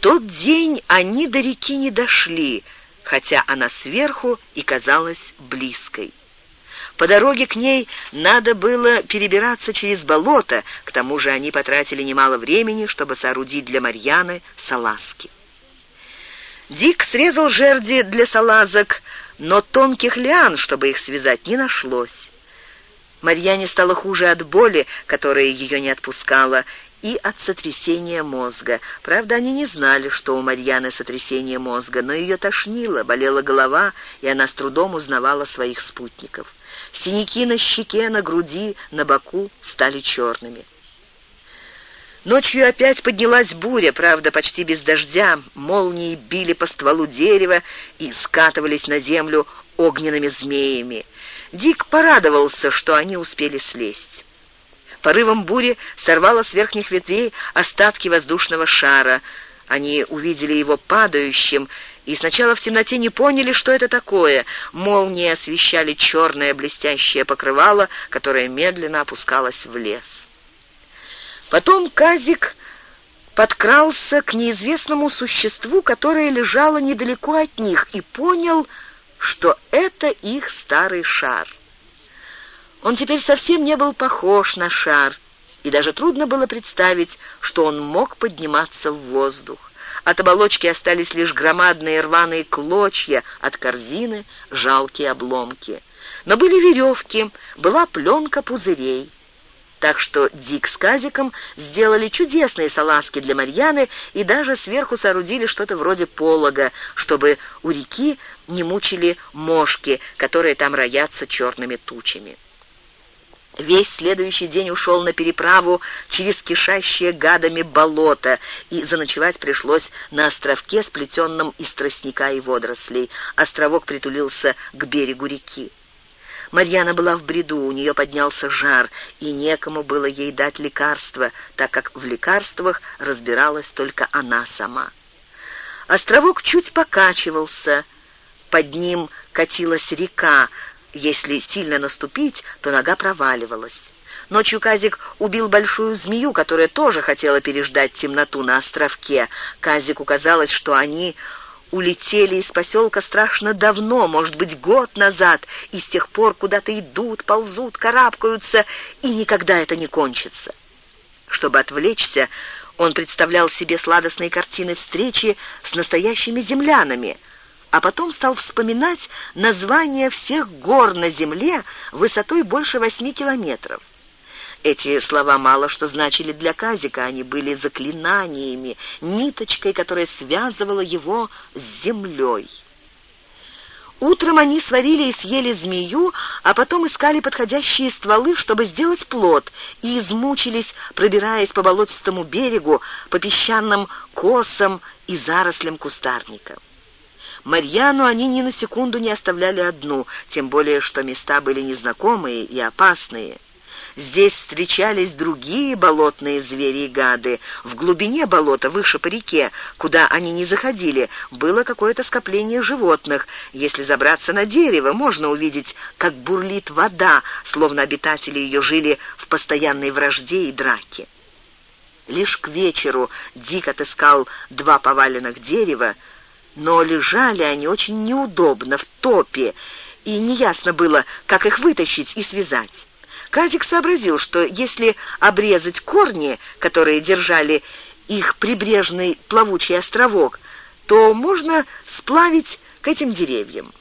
тот день они до реки не дошли, хотя она сверху и казалась близкой. По дороге к ней надо было перебираться через болото, к тому же они потратили немало времени, чтобы соорудить для Марьяны салазки. Дик срезал жерди для салазок, но тонких лиан, чтобы их связать, не нашлось. Марьяне стало хуже от боли, которая ее не отпускала, и от сотрясения мозга. Правда, они не знали, что у Марьяны сотрясение мозга, но ее тошнило, болела голова, и она с трудом узнавала своих спутников. Синяки на щеке, на груди, на боку стали черными. Ночью опять поднялась буря, правда, почти без дождя. Молнии били по стволу дерева и скатывались на землю огненными змеями. Дик порадовался, что они успели слезть. Порывом бури сорвало с верхних ветвей остатки воздушного шара. Они увидели его падающим, и сначала в темноте не поняли, что это такое. Молнии освещали черное блестящее покрывало, которое медленно опускалось в лес. Потом Казик подкрался к неизвестному существу, которое лежало недалеко от них, и понял, что это их старый шар. Он теперь совсем не был похож на шар, и даже трудно было представить, что он мог подниматься в воздух. От оболочки остались лишь громадные рваные клочья, от корзины жалкие обломки. Но были веревки, была пленка пузырей. Так что Дик с Казиком сделали чудесные салазки для Марьяны и даже сверху соорудили что-то вроде полога, чтобы у реки не мучили мошки, которые там роятся черными тучами. Весь следующий день ушел на переправу через кишащее гадами болото, и заночевать пришлось на островке, сплетенном из тростника и водорослей. Островок притулился к берегу реки. Марьяна была в бреду, у нее поднялся жар, и некому было ей дать лекарства, так как в лекарствах разбиралась только она сама. Островок чуть покачивался, под ним катилась река, если сильно наступить, то нога проваливалась. Ночью Казик убил большую змею, которая тоже хотела переждать темноту на островке. Казику казалось, что они улетели из поселка страшно давно, может быть, год назад, и с тех пор куда-то идут, ползут, карабкаются, и никогда это не кончится. Чтобы отвлечься, он представлял себе сладостные картины встречи с настоящими землянами, а потом стал вспоминать названия всех гор на земле высотой больше восьми километров. Эти слова мало что значили для Казика, они были заклинаниями, ниточкой, которая связывала его с землей. Утром они сварили и съели змею, а потом искали подходящие стволы, чтобы сделать плод, и измучились, пробираясь по болотистому берегу, по песчаным косам и зарослям кустарника. Марьяну они ни на секунду не оставляли одну, тем более что места были незнакомые и опасные. Здесь встречались другие болотные звери и гады. В глубине болота, выше по реке, куда они не заходили, было какое-то скопление животных. Если забраться на дерево, можно увидеть, как бурлит вода, словно обитатели ее жили в постоянной вражде и драке. Лишь к вечеру Дик отыскал два поваленных дерева, но лежали они очень неудобно, в топе, и неясно было, как их вытащить и связать. Казик сообразил, что если обрезать корни, которые держали их прибрежный плавучий островок, то можно сплавить к этим деревьям.